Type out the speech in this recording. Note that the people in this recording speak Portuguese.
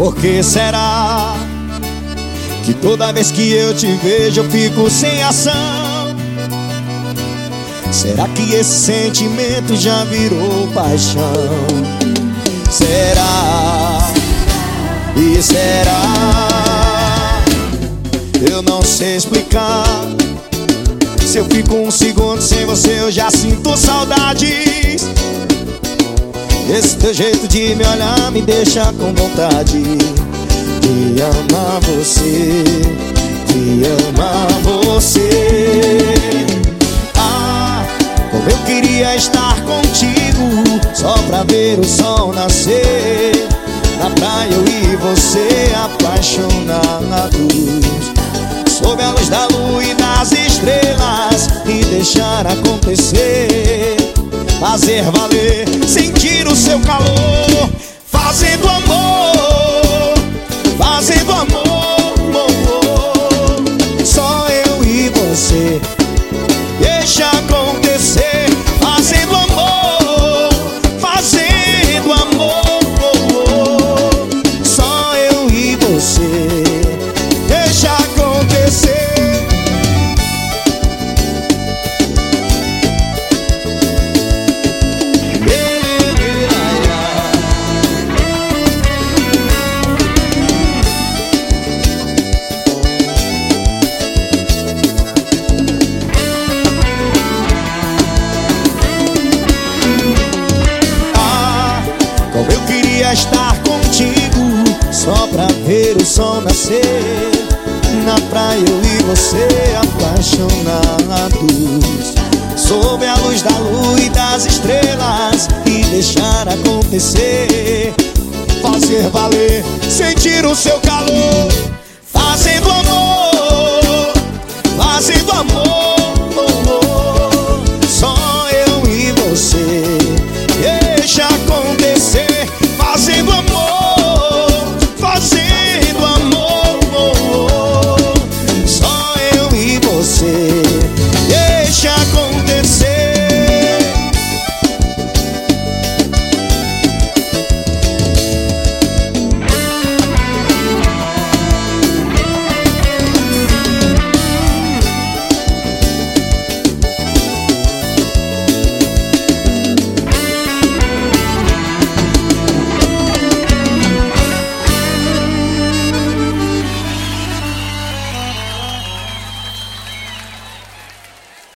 Por que será que toda vez que eu te vejo eu fico sem ação? Será que esse sentimento já virou paixão? Será? E será? Eu não sei explicar. Se eu fico um segundo sem você, eu já sinto saudades. Esse teu jeito de me olhar me deixa com vontade de amar você, de amar você. Ah, como eu queria estar contigo, só pra ver o sol nascer. Na praia eu e você apaixonados Sob a luz da lua e das estrelas E deixar acontecer Fazer valer, Eu queria estar contigo Só pra ver o sol nascer. Na praia eu e você apaixonados. Sob a luz da lua e das estrelas E deixar acontecer. Fazer valer, sentir o seu calor. Fazendo amor, fazendo amor.